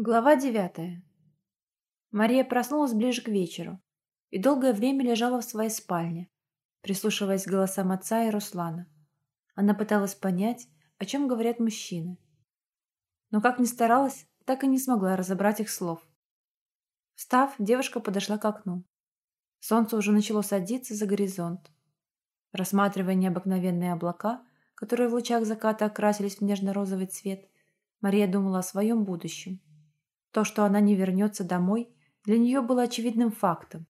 Глава девятая. Мария проснулась ближе к вечеру и долгое время лежала в своей спальне, прислушиваясь к голосам отца и Руслана. Она пыталась понять, о чем говорят мужчины. Но как ни старалась, так и не смогла разобрать их слов. Встав, девушка подошла к окну. Солнце уже начало садиться за горизонт. Рассматривая необыкновенные облака, которые в лучах заката окрасились в нежно-розовый цвет, Мария думала о своем будущем. То, что она не вернется домой, для нее было очевидным фактом,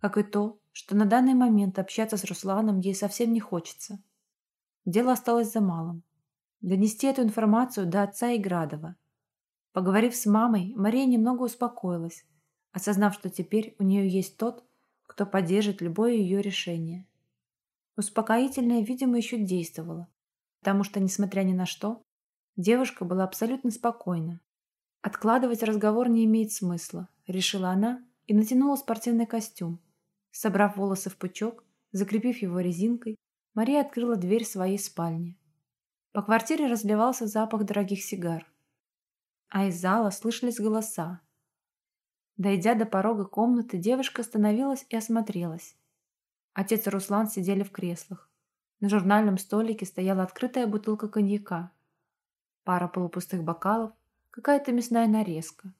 как и то, что на данный момент общаться с Русланом ей совсем не хочется. Дело осталось за малым. Донести эту информацию до отца и Градова. Поговорив с мамой, Мария немного успокоилась, осознав, что теперь у нее есть тот, кто поддержит любое ее решение. Успокоительное, видимо, еще действовало, потому что, несмотря ни на что, девушка была абсолютно спокойна. Откладывать разговор не имеет смысла, решила она и натянула спортивный костюм. Собрав волосы в пучок, закрепив его резинкой, Мария открыла дверь своей спальни. По квартире разливался запах дорогих сигар. А из зала слышались голоса. Дойдя до порога комнаты, девушка остановилась и осмотрелась. Отец и Руслан сидели в креслах. На журнальном столике стояла открытая бутылка коньяка. Пара полупустых бокалов – какая-то мясная нарезка.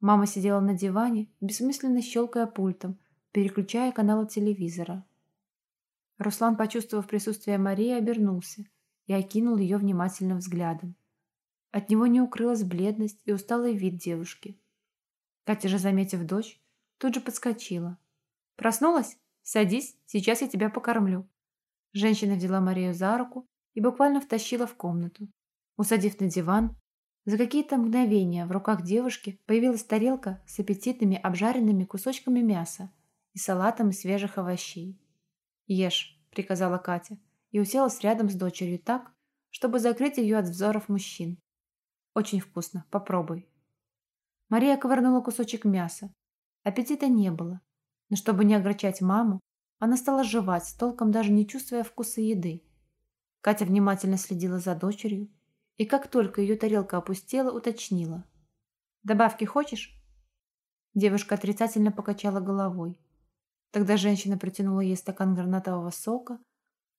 Мама сидела на диване, бессмысленно щелкая пультом, переключая каналы телевизора. Руслан, почувствовав присутствие Марии, обернулся и окинул ее внимательным взглядом. От него не укрылась бледность и усталый вид девушки. Катя же, заметив дочь, тут же подскочила. «Проснулась? Садись, сейчас я тебя покормлю». Женщина взяла Марию за руку и буквально втащила в комнату. Усадив на диван, за какие-то мгновения в руках девушки появилась тарелка с аппетитными обжаренными кусочками мяса и салатом из свежих овощей. «Ешь», — приказала Катя, и уселась рядом с дочерью так, чтобы закрыть ее от взоров мужчин. «Очень вкусно, попробуй». Мария ковырнула кусочек мяса. Аппетита не было, но чтобы не огорчать маму, она стала жевать, толком даже не чувствуя вкуса еды. Катя внимательно следила за дочерью, и как только ее тарелка опустела, уточнила. «Добавки хочешь?» Девушка отрицательно покачала головой. Тогда женщина протянула ей стакан гранатового сока,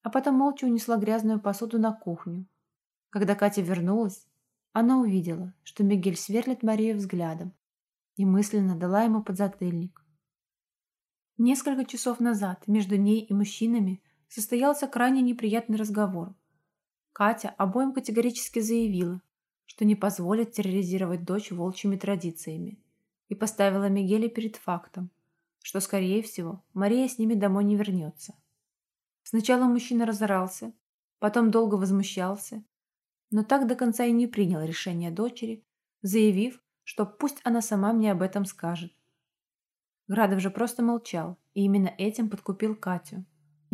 а потом молча унесла грязную посуду на кухню. Когда Катя вернулась, она увидела, что Мигель сверлит Марию взглядом и мысленно дала ему подзатыльник. Несколько часов назад между ней и мужчинами состоялся крайне неприятный разговор – Катя обоим категорически заявила, что не позволит терроризировать дочь волчьими традициями, и поставила Мигеля перед фактом, что, скорее всего, Мария с ними домой не вернется. Сначала мужчина разорался, потом долго возмущался, но так до конца и не принял решение дочери, заявив, что пусть она сама мне об этом скажет. Градов же просто молчал, и именно этим подкупил Катю.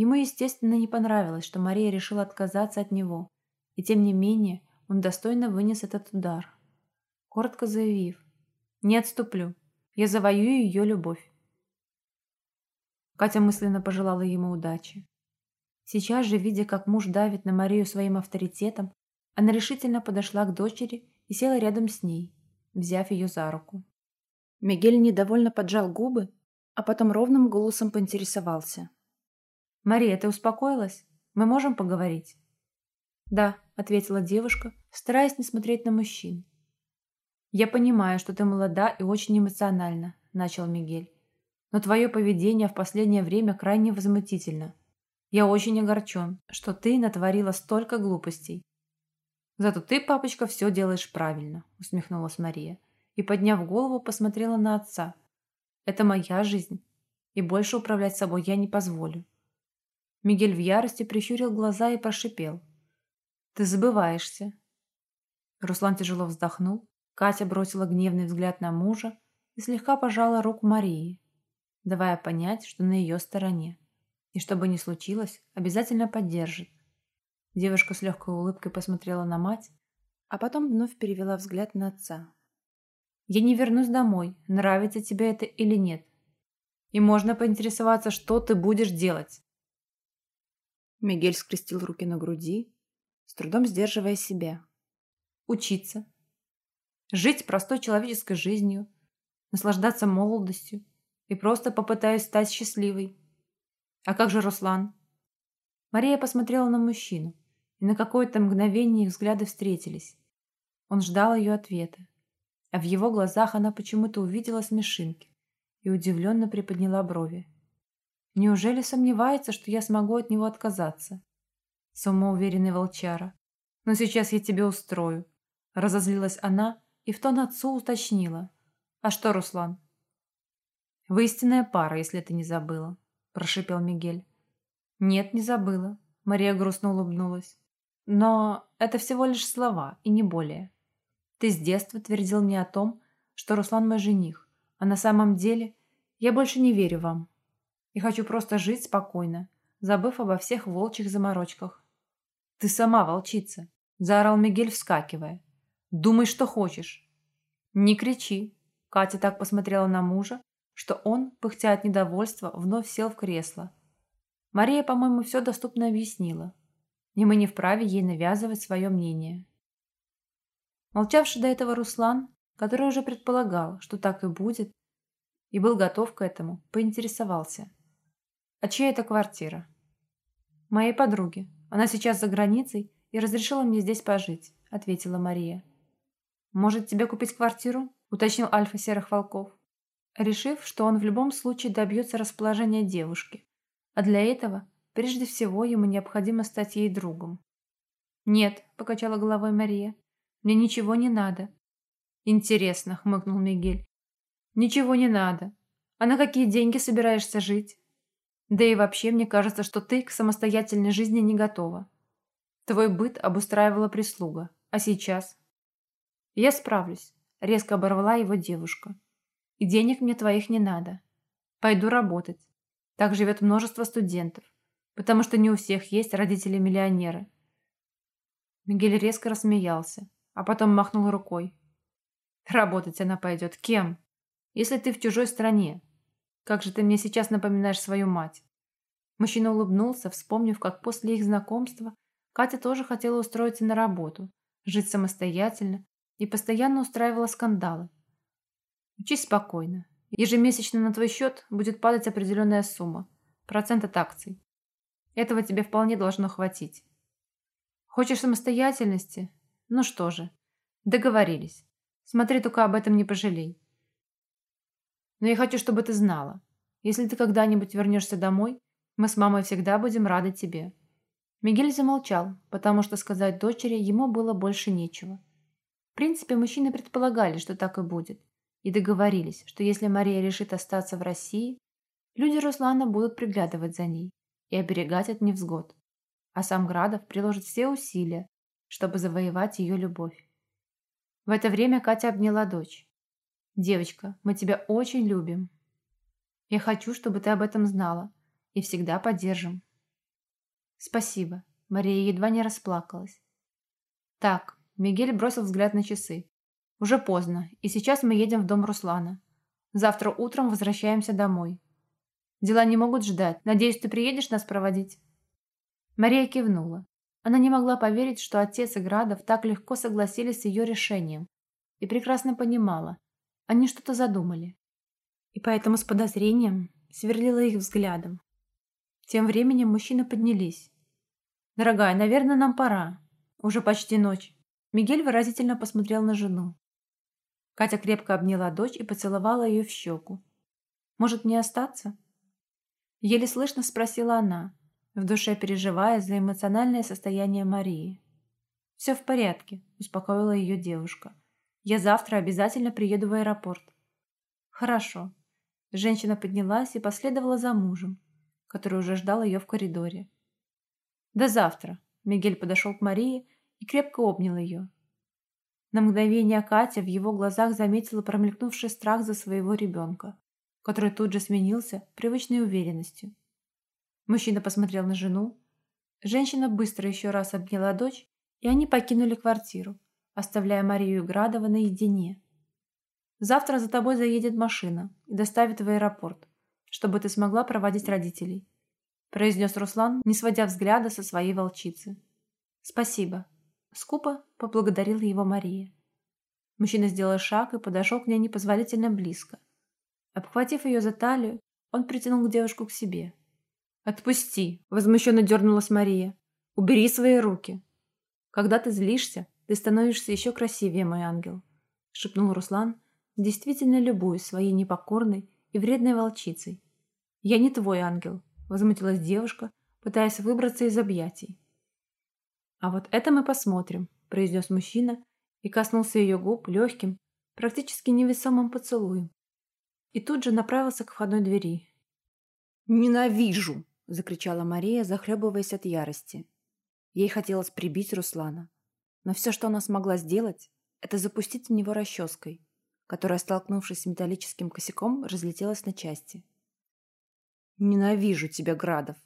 Ему, естественно, не понравилось, что Мария решила отказаться от него, и тем не менее он достойно вынес этот удар, коротко заявив «Не отступлю, я завоюю ее любовь». Катя мысленно пожелала ему удачи. Сейчас же, видя, как муж давит на Марию своим авторитетом, она решительно подошла к дочери и села рядом с ней, взяв ее за руку. Мигель недовольно поджал губы, а потом ровным голосом поинтересовался. «Мария, ты успокоилась? Мы можем поговорить?» «Да», — ответила девушка, стараясь не смотреть на мужчин. «Я понимаю, что ты молода и очень эмоциональна», — начал Мигель. «Но твое поведение в последнее время крайне возмутительно. Я очень огорчен, что ты натворила столько глупостей». «Зато ты, папочка, все делаешь правильно», — усмехнулась Мария и, подняв голову, посмотрела на отца. «Это моя жизнь, и больше управлять собой я не позволю. Мигель в ярости прищурил глаза и прошипел. «Ты забываешься». Руслан тяжело вздохнул. Катя бросила гневный взгляд на мужа и слегка пожала руку Марии, давая понять, что на ее стороне. И что бы ни случилось, обязательно поддержит. Девушка с легкой улыбкой посмотрела на мать, а потом вновь перевела взгляд на отца. «Я не вернусь домой, нравится тебе это или нет. И можно поинтересоваться, что ты будешь делать». Мигель скрестил руки на груди, с трудом сдерживая себя. Учиться. Жить простой человеческой жизнью, наслаждаться молодостью и просто попытаюсь стать счастливой. А как же Руслан? Мария посмотрела на мужчину, и на какое-то мгновение их взгляды встретились. Он ждал ее ответа, а в его глазах она почему-то увидела смешинки и удивленно приподняла брови. Неужели сомневается, что я смогу от него отказаться? Самоуверенный волчара. Но сейчас я тебе устрою. Разозлилась она и в тон отцу уточнила. А что, Руслан? Вы истинная пара, если ты не забыла, прошипел Мигель. Нет, не забыла. Мария грустно улыбнулась. Но это всего лишь слова, и не более. Ты с детства твердил мне о том, что Руслан мой жених, а на самом деле я больше не верю вам. И хочу просто жить спокойно, забыв обо всех волчьих заморочках. Ты сама волчица, заорал Мигель, вскакивая. Думай, что хочешь. Не кричи. Катя так посмотрела на мужа, что он, пыхтя от недовольства, вновь сел в кресло. Мария, по-моему, все доступно объяснила, и мы не вправе ей навязывать свое мнение. Молчавший до этого Руслан, который уже предполагал, что так и будет, и был готов к этому, поинтересовался. «А чья это квартира?» «Моей подруги. Она сейчас за границей и разрешила мне здесь пожить», — ответила Мария. «Может, тебе купить квартиру?» — уточнил Альфа Серых Волков, решив, что он в любом случае добьется расположения девушки, а для этого прежде всего ему необходимо стать ей другом. «Нет», — покачала головой Мария, — «мне ничего не надо». «Интересно», — хмыкнул Мигель. «Ничего не надо. А на какие деньги собираешься жить? Да и вообще, мне кажется, что ты к самостоятельной жизни не готова. Твой быт обустраивала прислуга. А сейчас?» «Я справлюсь», — резко оборвала его девушка. «И денег мне твоих не надо. Пойду работать. Так живет множество студентов, потому что не у всех есть родители-миллионеры. Мигель резко рассмеялся, а потом махнул рукой. Работать она пойдет. Кем? Если ты в чужой стране. Как же ты мне сейчас напоминаешь свою мать? Мужчина улыбнулся, вспомнив, как после их знакомства Катя тоже хотела устроиться на работу, жить самостоятельно и постоянно устраивала скандалы. Учись спокойно. Ежемесячно на твой счет будет падать определенная сумма, процент от акций. Этого тебе вполне должно хватить. Хочешь самостоятельности? Ну что же, договорились. Смотри, только об этом не пожалей. Но я хочу, чтобы ты знала. Если ты когда-нибудь вернешься домой, мы с мамой всегда будем рады тебе. Мигель замолчал, потому что сказать дочери ему было больше нечего. В принципе, мужчины предполагали, что так и будет и договорились, что если Мария решит остаться в России, люди Руслана будут приглядывать за ней и оберегать от невзгод, а сам Градов приложит все усилия, чтобы завоевать ее любовь. В это время Катя обняла дочь. «Девочка, мы тебя очень любим. Я хочу, чтобы ты об этом знала, и всегда поддержим». «Спасибо», — Мария едва не расплакалась. «Так», — Мигель бросил взгляд на часы. Уже поздно, и сейчас мы едем в дом Руслана. Завтра утром возвращаемся домой. Дела не могут ждать. Надеюсь, ты приедешь нас проводить?» Мария кивнула. Она не могла поверить, что отец и Градов так легко согласились с ее решением. И прекрасно понимала. Они что-то задумали. И поэтому с подозрением сверлила их взглядом. Тем временем мужчины поднялись. «Дорогая, наверное, нам пора. Уже почти ночь». Мигель выразительно посмотрел на жену. Катя крепко обняла дочь и поцеловала ее в щеку. «Может, мне остаться?» Еле слышно спросила она, в душе переживая за эмоциональное состояние Марии. «Все в порядке», – успокоила ее девушка. «Я завтра обязательно приеду в аэропорт». «Хорошо». Женщина поднялась и последовала за мужем, который уже ждал ее в коридоре. «До завтра», – Мигель подошел к Марии и крепко обнял ее, на мгновение Катя в его глазах заметила промелькнувший страх за своего ребенка, который тут же сменился привычной уверенностью. Мужчина посмотрел на жену. Женщина быстро еще раз обняла дочь, и они покинули квартиру, оставляя Марию Градова наедине. «Завтра за тобой заедет машина и доставит в аэропорт, чтобы ты смогла проводить родителей», произнес Руслан, не сводя взгляда со своей волчицы. «Спасибо», Скупо поблагодарила его Мария. Мужчина сделал шаг и подошел к ней непозволительно близко. Обхватив ее за талию, он притянул девушку к себе. «Отпусти!» – возмущенно дернулась Мария. «Убери свои руки!» «Когда ты злишься, ты становишься еще красивее, мой ангел!» – шепнул Руслан, действительно любуясь своей непокорной и вредной волчицей. «Я не твой ангел!» – возмутилась девушка, пытаясь выбраться из объятий. «А вот это мы посмотрим», – произнес мужчина и коснулся ее губ легким, практически невесомым поцелуем. И тут же направился к входной двери. «Ненавижу!» – закричала Мария, захлебываясь от ярости. Ей хотелось прибить Руслана. Но все, что она смогла сделать, это запустить в него расческой, которая, столкнувшись с металлическим косяком, разлетелась на части. «Ненавижу тебя, Градов!»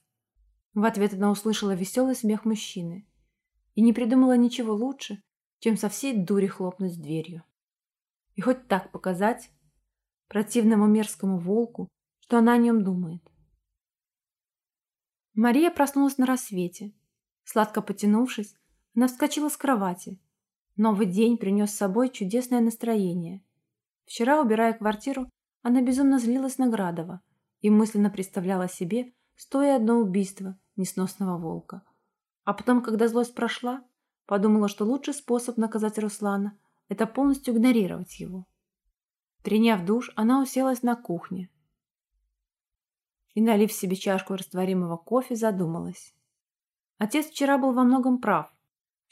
В ответ она услышала веселый смех мужчины и не придумала ничего лучше, чем со всей дури хлопнуть дверью. И хоть так показать противному мерзкому волку, что она о нем думает. Мария проснулась на рассвете. Сладко потянувшись, она вскочила с кровати. Новый день принес с собой чудесное настроение. Вчера, убирая квартиру, она безумно злилась на Градова и мысленно представляла себе стоя одно убийство несносного волка – а потом, когда злость прошла, подумала, что лучший способ наказать Руслана – это полностью игнорировать его. Приняв душ, она уселась на кухне и, налив себе чашку растворимого кофе, задумалась. Отец вчера был во многом прав,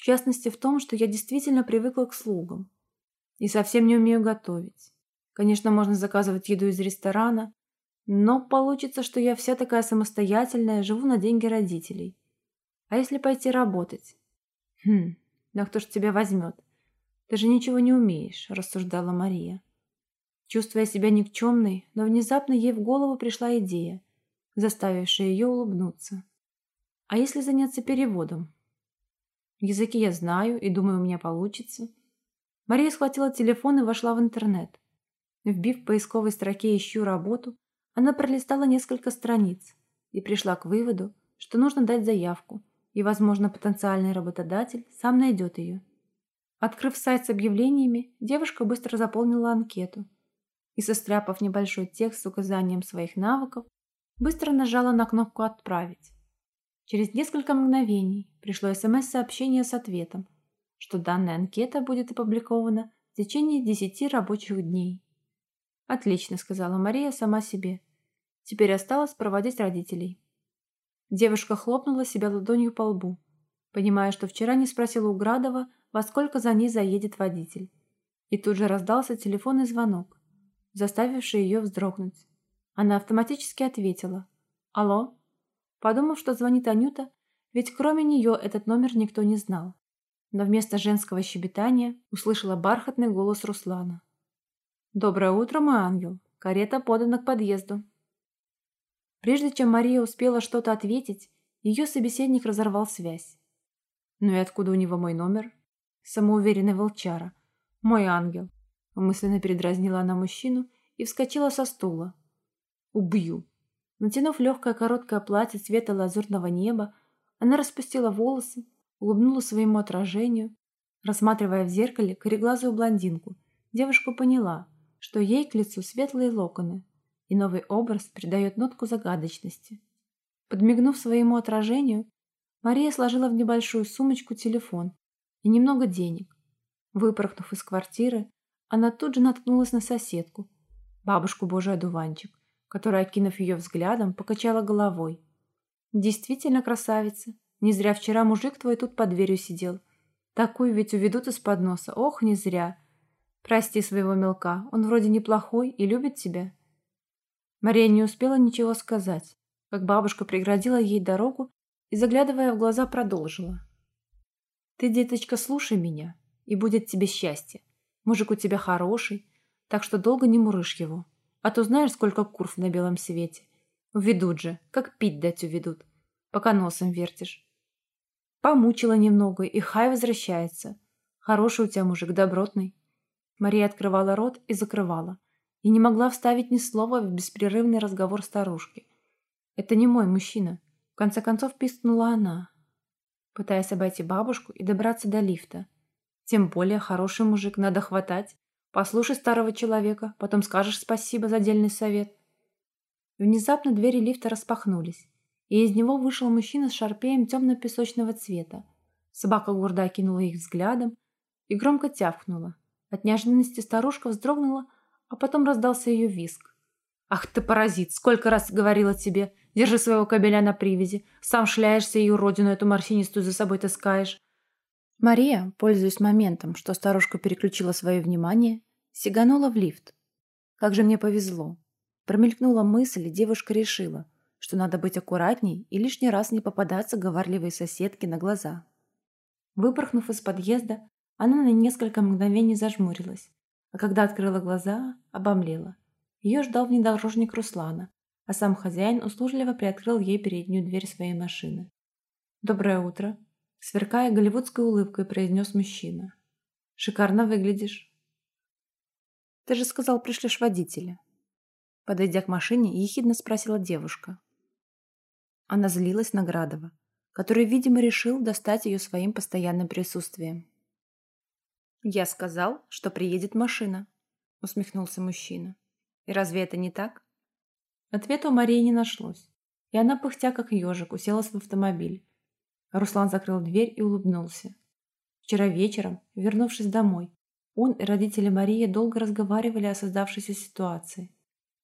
в частности в том, что я действительно привыкла к слугам и совсем не умею готовить. Конечно, можно заказывать еду из ресторана, но получится, что я вся такая самостоятельная, живу на деньги родителей. А если пойти работать? Хм, да кто ж тебя возьмет? Ты же ничего не умеешь, рассуждала Мария. Чувствуя себя никчемной, но внезапно ей в голову пришла идея, заставившая ее улыбнуться. А если заняться переводом? Языки я знаю и думаю, у меня получится. Мария схватила телефон и вошла в интернет. Вбив в поисковой строке «Ищу работу», она пролистала несколько страниц и пришла к выводу, что нужно дать заявку – и, возможно, потенциальный работодатель сам найдет ее. Открыв сайт с объявлениями, девушка быстро заполнила анкету и, состряпав небольшой текст с указанием своих навыков, быстро нажала на кнопку «Отправить». Через несколько мгновений пришло СМС-сообщение с ответом, что данная анкета будет опубликована в течение 10 рабочих дней. «Отлично», — сказала Мария сама себе. «Теперь осталось проводить родителей». Девушка хлопнула себя ладонью по лбу, понимая, что вчера не спросила у Градова, во сколько за ней заедет водитель. И тут же раздался телефонный звонок, заставивший ее вздрогнуть. Она автоматически ответила «Алло?», подумав, что звонит Анюта, ведь кроме нее этот номер никто не знал. Но вместо женского щебетания услышала бархатный голос Руслана. «Доброе утро, мой ангел. Карета подана к подъезду». Прежде чем Мария успела что-то ответить, ее собеседник разорвал связь. «Ну и откуда у него мой номер?» Самоуверенный волчара. «Мой ангел», — мысленно передразнила она мужчину и вскочила со стула. «Убью». Натянув легкое короткое платье цвета лазурного неба, она распустила волосы, улыбнулась своему отражению. Рассматривая в зеркале кореглазую блондинку, девушка поняла, что ей к лицу светлые локоны, и новый образ придает нотку загадочности. Подмигнув своему отражению, Мария сложила в небольшую сумочку телефон и немного денег. Выпорхнув из квартиры, она тут же наткнулась на соседку, бабушку Божий одуванчик, которая, окинув ее взглядом, покачала головой. «Действительно красавица. Не зря вчера мужик твой тут под дверью сидел. Такую ведь уведут из-под носа. Ох, не зря. Прости своего мелка, он вроде неплохой и любит тебя». Мария не успела ничего сказать, как бабушка преградила ей дорогу и, заглядывая в глаза, продолжила. «Ты, деточка, слушай меня, и будет тебе счастье. Мужик у тебя хороший, так что долго не мурышь его. А то знаешь, сколько курв на белом свете. Уведут же, как пить дать уведут, пока носом вертишь. Помучила немного, и хай возвращается. Хороший у тебя мужик, добротный». Мария открывала рот и закрывала и не могла вставить ни слова в беспрерывный разговор старушки. «Это не мой мужчина», — в конце концов пискнула она, пытаясь обойти бабушку и добраться до лифта. Тем более хороший мужик, надо хватать. Послушай старого человека, потом скажешь спасибо за дельный совет. Внезапно двери лифта распахнулись, и из него вышел мужчина с шарпеем темно-песочного цвета. Собака гордо окинула их взглядом и громко тявкнула. От неожиданности старушка вздрогнула, а потом раздался ее виск. «Ах ты паразит! Сколько раз говорила тебе! Держи своего кобеля на привязи! Сам шляешься и уродину эту морщинистую за собой таскаешь!» Мария, пользуясь моментом, что старушка переключила свое внимание, сиганула в лифт. Как же мне повезло. Промелькнула мысль, и девушка решила, что надо быть аккуратней и лишний раз не попадаться говорливой соседке на глаза. Выпорхнув из подъезда, она на несколько мгновений зажмурилась, а когда открыла глаза, обомлела. Ее ждал внедорожник Руслана, а сам хозяин услужливо приоткрыл ей переднюю дверь своей машины. «Доброе утро!» Сверкая голливудской улыбкой, произнес мужчина. «Шикарно выглядишь!» «Ты же сказал, пришлешь водителя!» Подойдя к машине, ехидно спросила девушка. Она злилась на Градова, который, видимо, решил достать ее своим постоянным присутствием. «Я сказал, что приедет машина», — усмехнулся мужчина. «И разве это не так?» Ответа у Марии не нашлось, и она, пыхтя как ежик, уселась в автомобиль, Руслан закрыл дверь и улыбнулся. Вчера вечером, вернувшись домой, он и родители Марии долго разговаривали о создавшейся ситуации.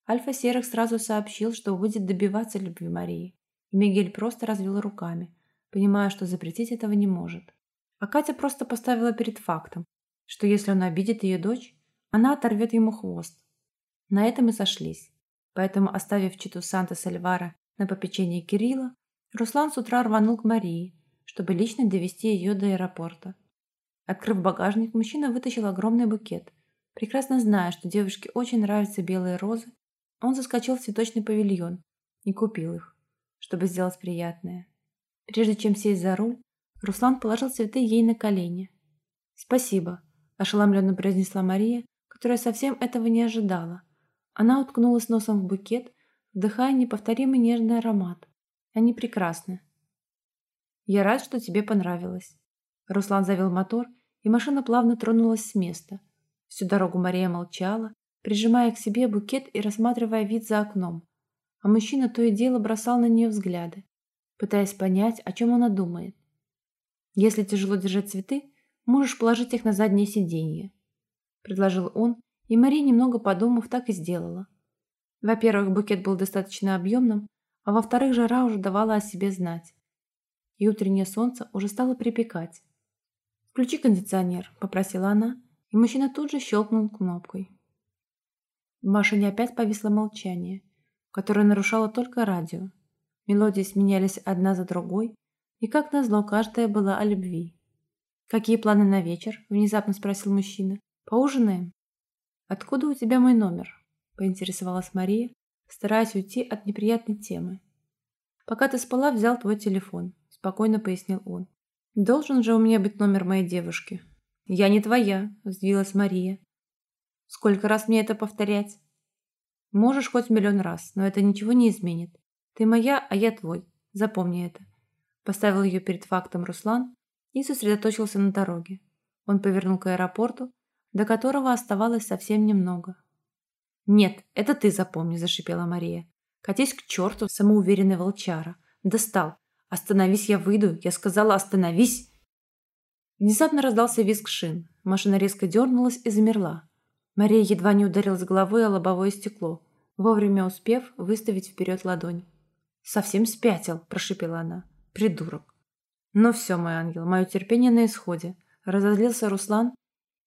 Альфа Серых сразу сообщил, что будет добиваться любви Марии. И Мигель просто развел руками, понимая, что запретить этого не может. А Катя просто поставила перед фактом, что если он обидит ее дочь, она оторвет ему хвост. На этом и сошлись. Поэтому, оставив читу Санта-Сальвара на попечение Кирилла, Руслан с утра рванул к Марии, чтобы лично довести ее до аэропорта. Открыв багажник, мужчина вытащил огромный букет. Прекрасно зная, что девушке очень нравятся белые розы, он заскочил в цветочный павильон и купил их, чтобы сделать приятное. Прежде чем сесть за руль, Руслан положил цветы ей на колени. «Спасибо», – ошеломленно произнесла Мария, которая совсем этого не ожидала. Она уткнулась носом в букет, вдыхая неповторимый нежный аромат. Они прекрасны. Я рад, что тебе понравилось. Руслан завел мотор, и машина плавно тронулась с места. Всю дорогу Мария молчала, прижимая к себе букет и рассматривая вид за окном. А мужчина то и дело бросал на нее взгляды, пытаясь понять, о чем она думает. «Если тяжело держать цветы, можешь положить их на заднее сиденье», – предложил он, и Мария, немного подумав, так и сделала. Во-первых, букет был достаточно объемным, а во-вторых, жара уже давала о себе знать и утреннее солнце уже стало припекать. «Включи кондиционер», – попросила она, и мужчина тут же щелкнул кнопкой. В машине опять повисло молчание, которое нарушало только радио. Мелодии сменялись одна за другой, и, как назло, каждая была о любви. «Какие планы на вечер?» – внезапно спросил мужчина. «Поужинаем?» «Откуда у тебя мой номер?» – поинтересовалась Мария, стараясь уйти от неприятной темы. «Пока ты спала, взял твой телефон спокойно пояснил он. Должен же у меня быть номер моей девушки. Я не твоя, взвилась Мария. Сколько раз мне это повторять? Можешь хоть миллион раз, но это ничего не изменит. Ты моя, а я твой. Запомни это. Поставил ее перед фактом Руслан и сосредоточился на дороге. Он повернул к аэропорту, до которого оставалось совсем немного. «Нет, это ты запомни», – зашипела Мария. «Катись к черту, самоуверенный волчара. Достал. «Остановись, я выйду! Я сказала, остановись!» Внезапно раздался визг шин. Машина резко дернулась и замерла. Мария едва не ударилась головой о лобовое стекло, вовремя успев выставить вперед ладонь. «Совсем спятил!» – прошипела она. «Придурок!» «Ну все, мой ангел, мое терпение на исходе!» Разозлился Руслан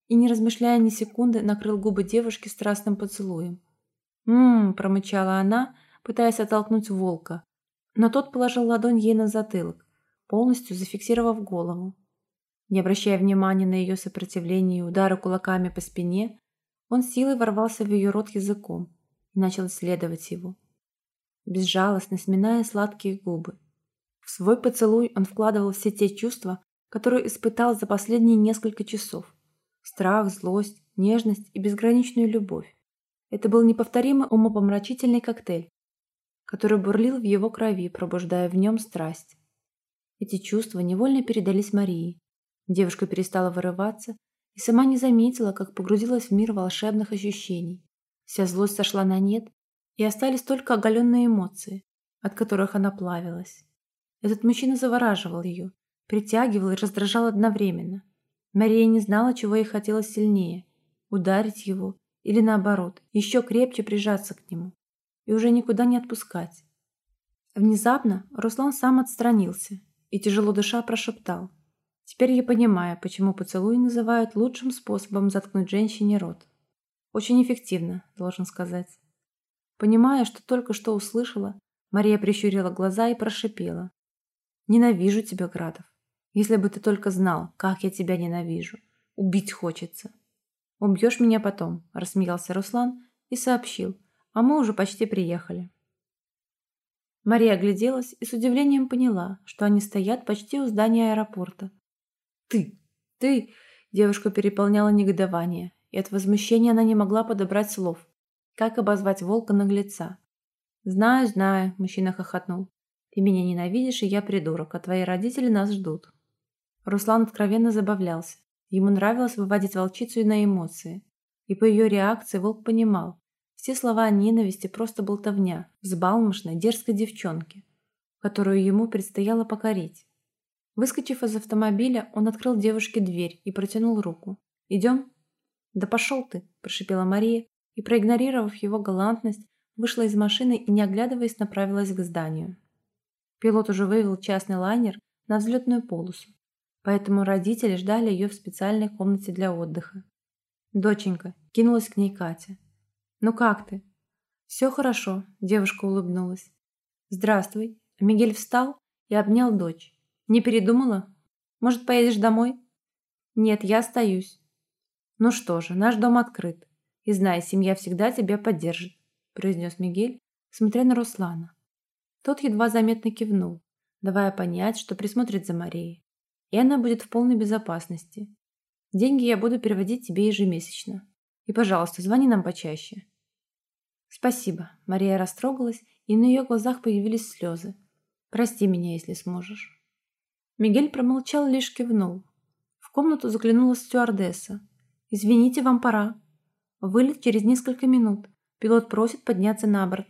и, не размышляя ни секунды, накрыл губы девушки страстным поцелуем. «М-м-м!» – промычала она, пытаясь оттолкнуть волка, но тот положил ладонь ей на затылок, полностью зафиксировав голову. Не обращая внимания на ее сопротивление и удары кулаками по спине, он силой ворвался в ее рот языком и начал исследовать его, безжалостно сминая сладкие губы. В свой поцелуй он вкладывал все те чувства, которые испытал за последние несколько часов. Страх, злость, нежность и безграничную любовь. Это был неповторимый умопомрачительный коктейль, который бурлил в его крови, пробуждая в нем страсть. Эти чувства невольно передались Марии. Девушка перестала вырываться и сама не заметила, как погрузилась в мир волшебных ощущений. Вся злость сошла на нет, и остались только оголенные эмоции, от которых она плавилась. Этот мужчина завораживал ее, притягивал и раздражал одновременно. Мария не знала, чего ей хотелось сильнее – ударить его или, наоборот, еще крепче прижаться к нему и уже никуда не отпускать. Внезапно Руслан сам отстранился и, тяжело дыша, прошептал. «Теперь я понимаю, почему поцелуй называют лучшим способом заткнуть женщине рот. Очень эффективно, должен сказать». Понимая, что только что услышала, Мария прищурила глаза и прошипела. «Ненавижу тебя, Градов. Если бы ты только знал, как я тебя ненавижу. Убить хочется». «Убьешь меня потом», – рассмеялся Руслан и сообщил, «а мы уже почти приехали». Мария огляделась и с удивлением поняла, что они стоят почти у здания аэропорта. «Ты! Ты!» Девушку переполняло негодование, и от возмущения она не могла подобрать слов. Как обозвать волка-наглеца? «Знаю, знаю», – мужчина хохотнул. «Ты меня ненавидишь, и я придурок, а твои родители нас ждут». Руслан откровенно забавлялся. Ему нравилось выводить волчицу на эмоции. И по ее реакции волк понимал, все слова о ненависти просто болтовня взбалмошной, дерзкой девчонки, которую ему предстояло покорить. Выскочив из автомобиля, он открыл девушке дверь и протянул руку. «Идем?» «Да пошел ты!» – прошипела Мария и, проигнорировав его галантность, вышла из машины и, не оглядываясь, направилась к зданию. Пилот уже вывел частный лайнер на взлетную полосу, поэтому родители ждали ее в специальной комнате для отдыха. «Доченька», – кинулась к ней Катя, «Ну как ты?» «Все хорошо», – девушка улыбнулась. «Здравствуй». Мигель встал и обнял дочь. «Не передумала? Может, поедешь домой?» «Нет, я остаюсь». «Ну что же, наш дом открыт. И знай, семья всегда тебя поддержит», – произнес Мигель, смотря на Руслана. Тот едва заметно кивнул, давая понять, что присмотрит за Марией. И она будет в полной безопасности. Деньги я буду переводить тебе ежемесячно. И, пожалуйста, звони нам почаще. «Спасибо». Мария растрогалась, и на ее глазах появились слезы. «Прости меня, если сможешь». Мигель промолчал, лишь кивнул. В комнату заглянула стюардесса. «Извините, вам пора. Вылет через несколько минут. Пилот просит подняться на борт».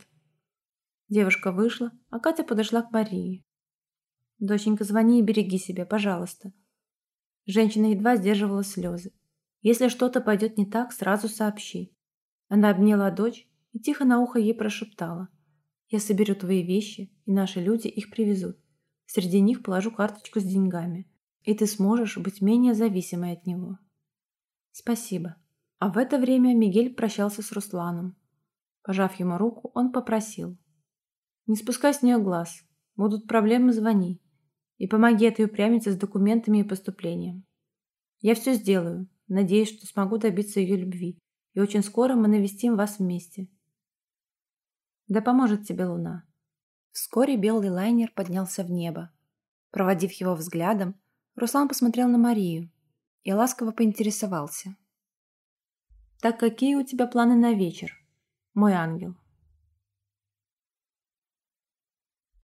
Девушка вышла, а Катя подошла к Марии. «Доченька, звони и береги себя, пожалуйста». Женщина едва сдерживала слезы. «Если что-то пойдет не так, сразу сообщи». Она обняла дочь и тихо на ухо ей прошептала. «Я соберу твои вещи, и наши люди их привезут. Среди них положу карточку с деньгами, и ты сможешь быть менее зависимой от него». «Спасибо». А в это время Мигель прощался с Русланом. Пожав ему руку, он попросил. «Не спускай с нее глаз. Будут проблемы, звони. И помоги этой упрямице с документами и поступлением. Я все сделаю. Надеюсь, что смогу добиться ее любви. И очень скоро мы навестим вас вместе. Да поможет тебе луна. Вскоре белый лайнер поднялся в небо. Проводив его взглядом, Руслан посмотрел на Марию и ласково поинтересовался. «Так какие у тебя планы на вечер, мой ангел?»